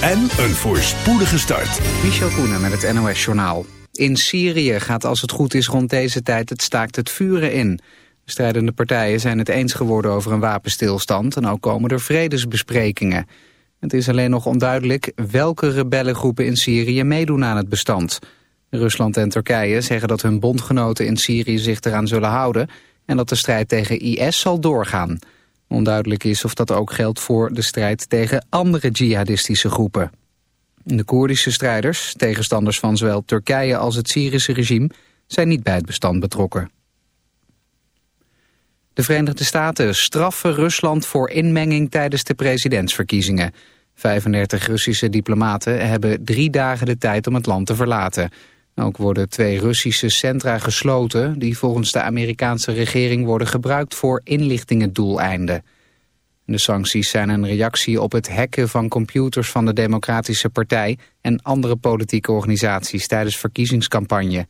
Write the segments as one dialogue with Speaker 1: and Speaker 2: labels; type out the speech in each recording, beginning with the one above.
Speaker 1: en een voorspoedige start.
Speaker 2: Michel Koenen met het NOS-journaal. In Syrië gaat als het goed is rond deze tijd het staakt het vuren in. De strijdende partijen zijn het eens geworden over een wapenstilstand... en ook komen er vredesbesprekingen. Het is alleen nog onduidelijk welke rebellengroepen in Syrië meedoen aan het bestand. Rusland en Turkije zeggen dat hun bondgenoten in Syrië zich eraan zullen houden... en dat de strijd tegen IS zal doorgaan... Onduidelijk is of dat ook geldt voor de strijd tegen andere jihadistische groepen. De Koerdische strijders, tegenstanders van zowel Turkije als het Syrische regime, zijn niet bij het bestand betrokken. De Verenigde Staten straffen Rusland voor inmenging tijdens de presidentsverkiezingen. 35 Russische diplomaten hebben drie dagen de tijd om het land te verlaten. Ook worden twee Russische centra gesloten... die volgens de Amerikaanse regering worden gebruikt voor inlichtingendoeleinden. De sancties zijn een reactie op het hacken van computers van de Democratische Partij... en andere politieke organisaties tijdens verkiezingscampagne.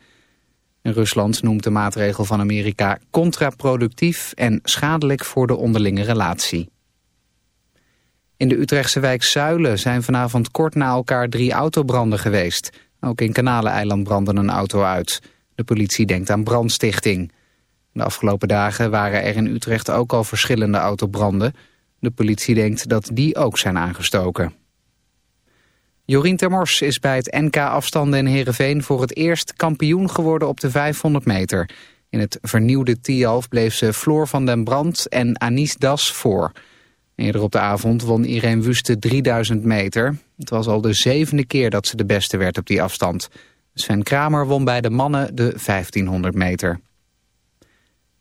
Speaker 2: Rusland noemt de maatregel van Amerika contraproductief... en schadelijk voor de onderlinge relatie. In de Utrechtse wijk Zuilen zijn vanavond kort na elkaar drie autobranden geweest... Ook in Kanaleneiland brandde een auto uit. De politie denkt aan brandstichting. De afgelopen dagen waren er in Utrecht ook al verschillende autobranden. De politie denkt dat die ook zijn aangestoken. Jorien Termors is bij het NK afstanden in Heerenveen voor het eerst kampioen geworden op de 500 meter. In het vernieuwde Tialf bleef ze Floor van den Brand en Anis Das voor. Eerder op de avond won Irene Wuste 3000 meter. Het was al de zevende keer dat ze de beste werd op die afstand. Sven Kramer won bij de mannen de 1500 meter.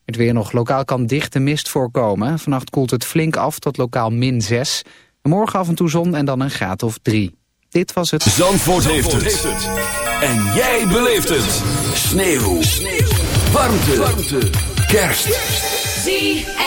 Speaker 2: Het weer nog lokaal kan dichte mist voorkomen. Vannacht koelt het flink af tot lokaal min 6. Morgen af en toe zon en dan een graad of 3. Dit was het...
Speaker 1: Zandvoort, Zandvoort heeft, het. En jij beleeft het. Sneeuw. Sneeuw. Warmte. Warmte. Kerst.
Speaker 3: ZFM.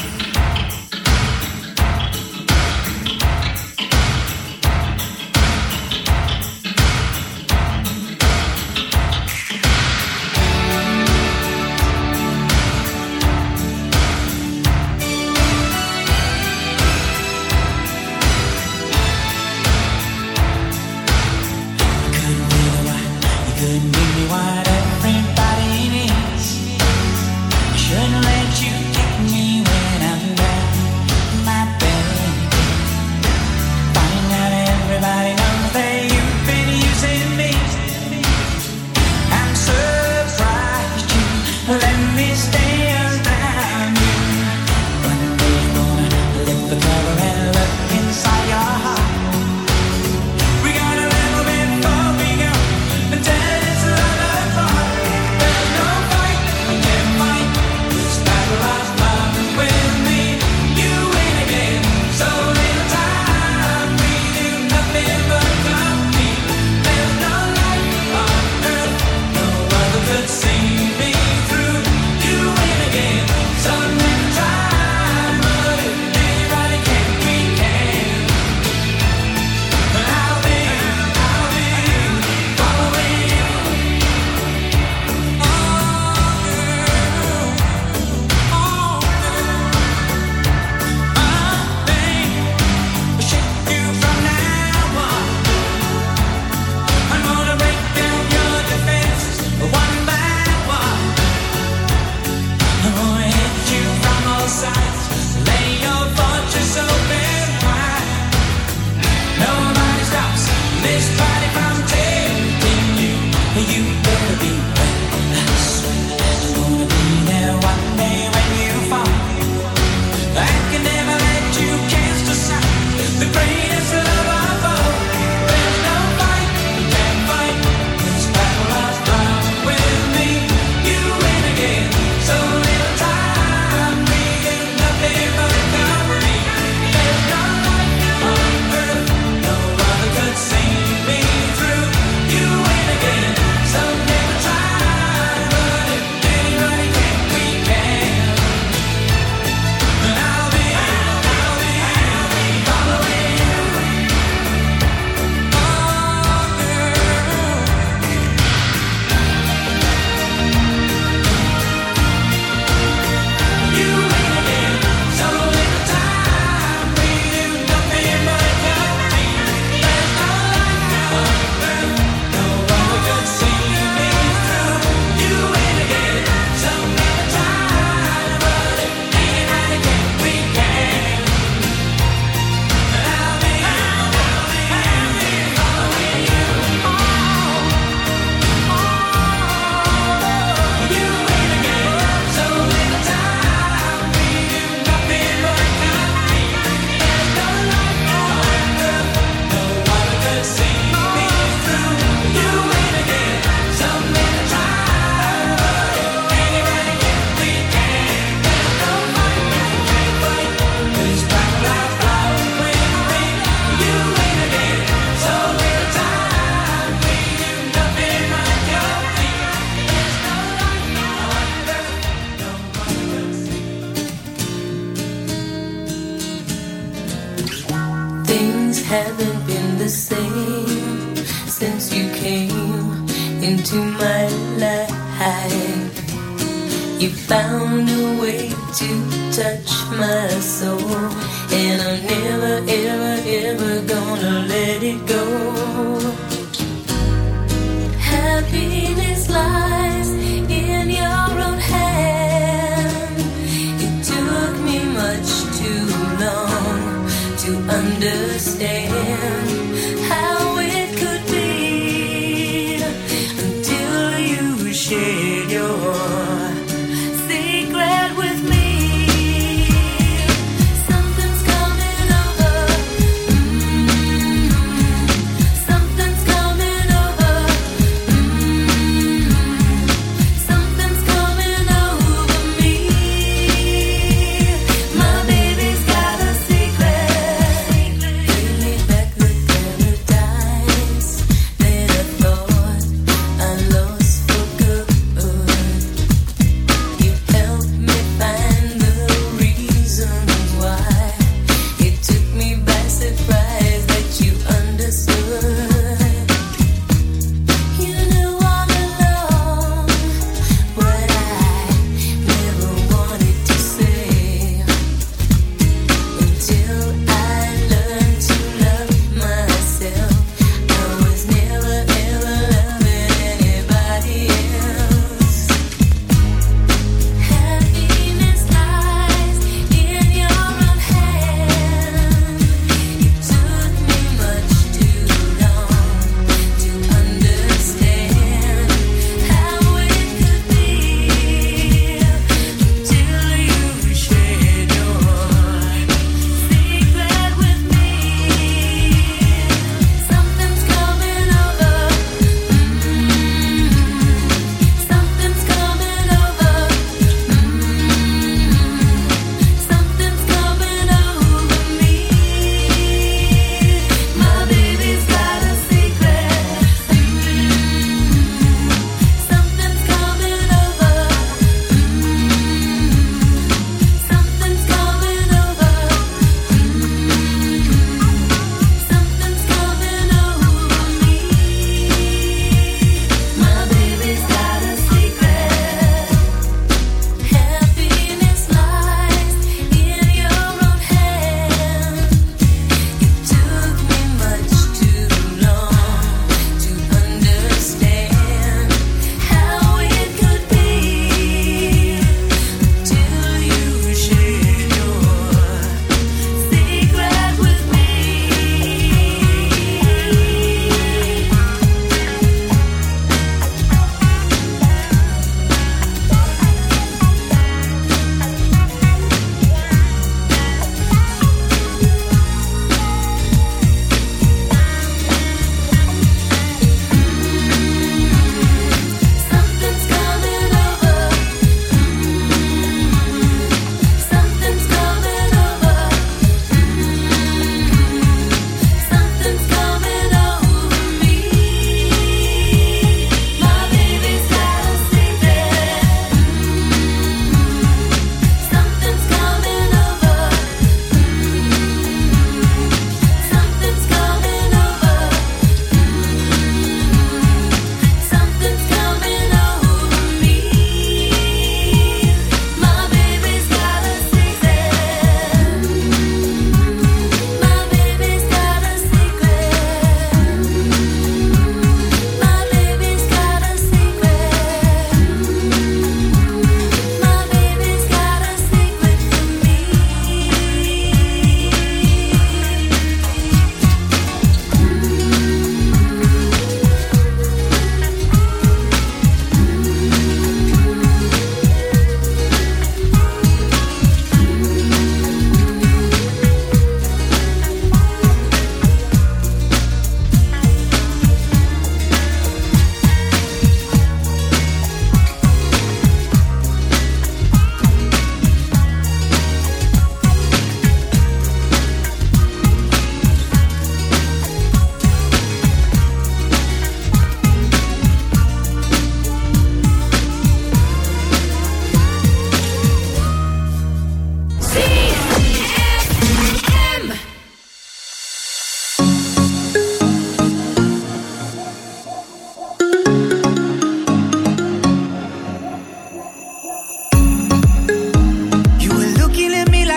Speaker 4: Found a way to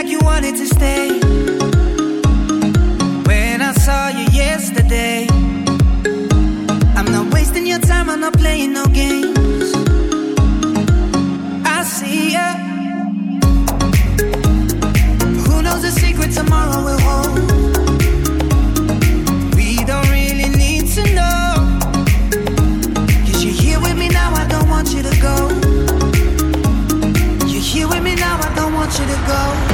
Speaker 4: like you wanted to stay. When I
Speaker 3: saw you yesterday, I'm not wasting your time, I'm not playing no games. I see ya. Who knows the secret tomorrow will hold? We don't really need to you're here with me now, I don't want you to go. You're here with me now, I don't want you to
Speaker 4: go.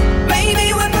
Speaker 1: baby, when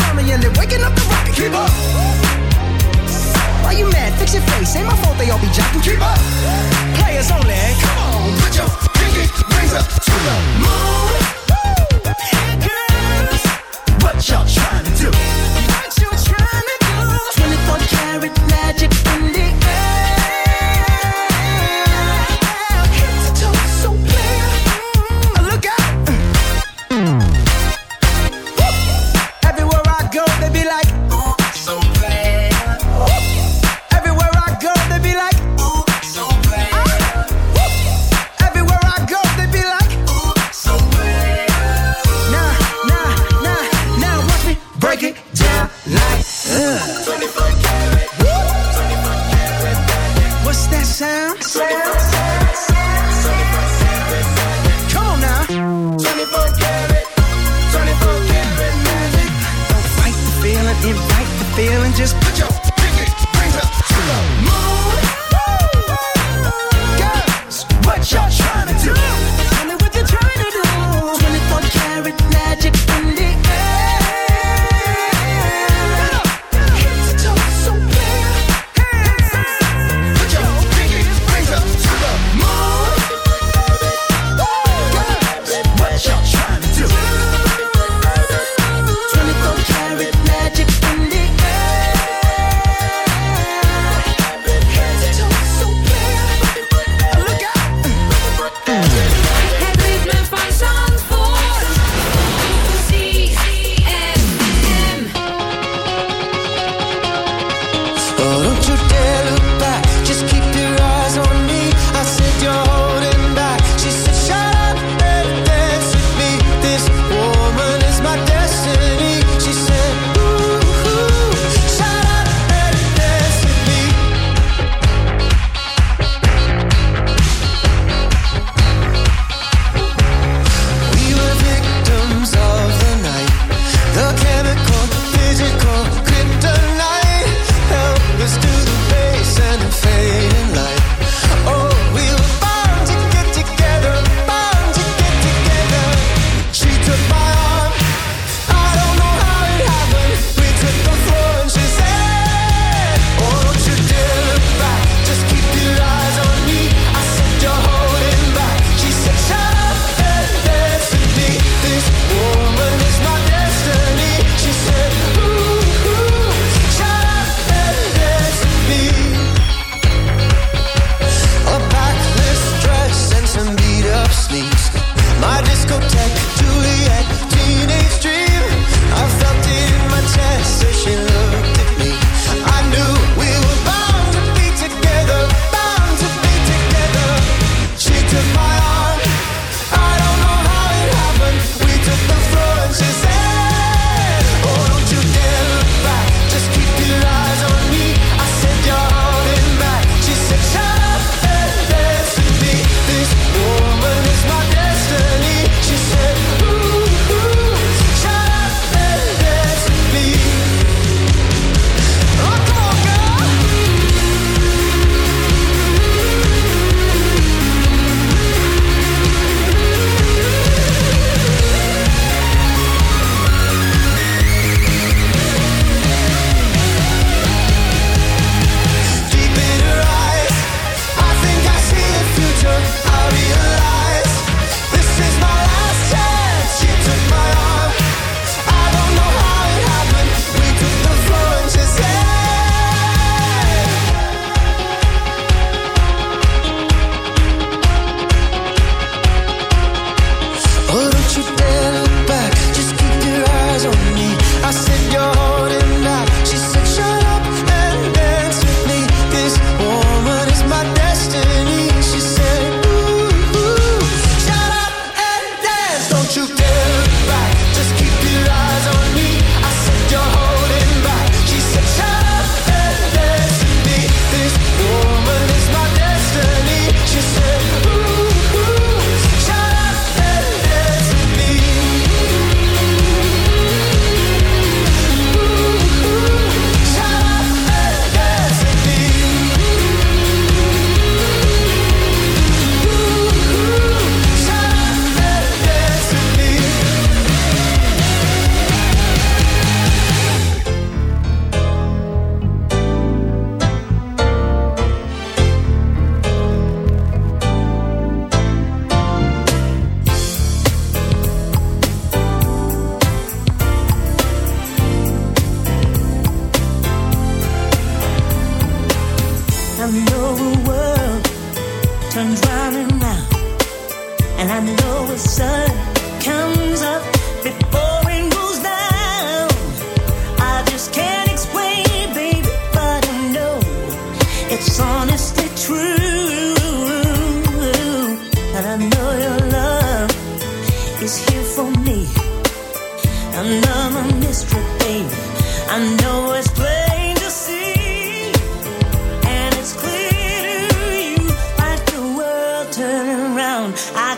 Speaker 4: around me and they're waking up the rocket. Keep up. Why you mad? Fix your face. Ain't my fault they all be
Speaker 5: jocking. Keep up. Players only. Come on, put your pinky rings up to the moon. Girls, what y'all trying to do? What you trying to do? 24 karat magic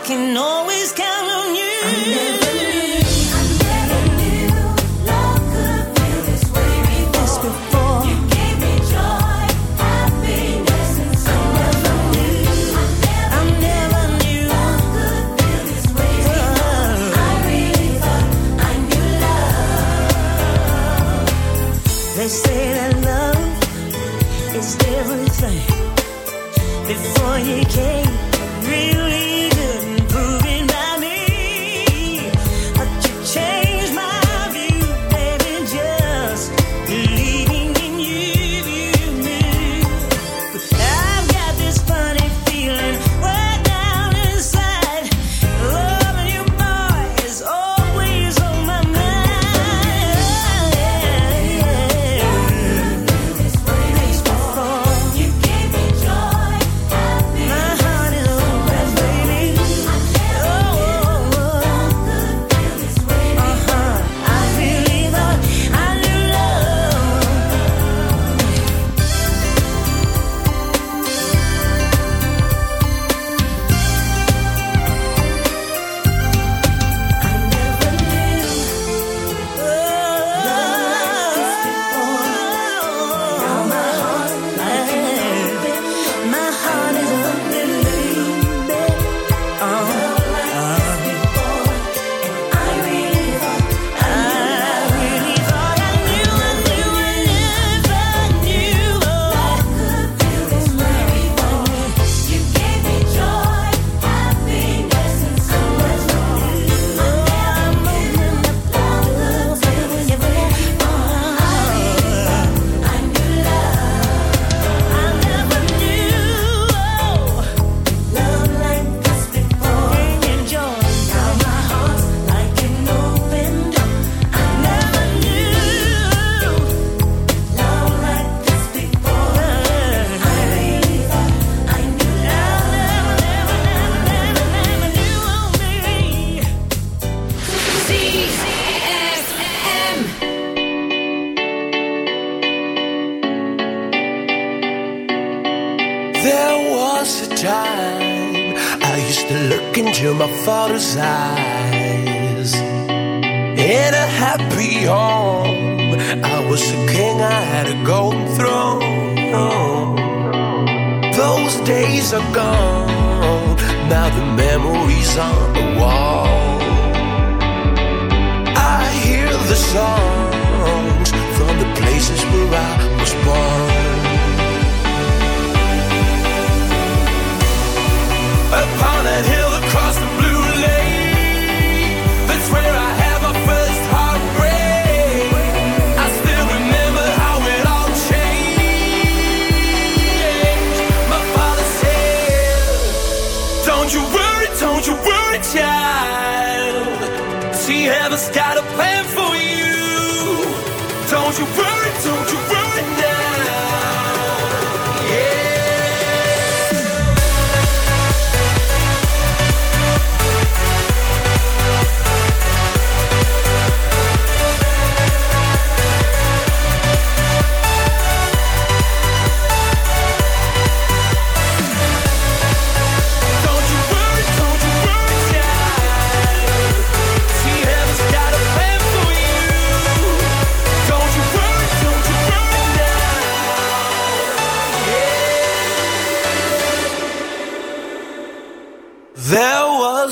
Speaker 6: can know I.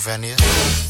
Speaker 7: Eslovénia.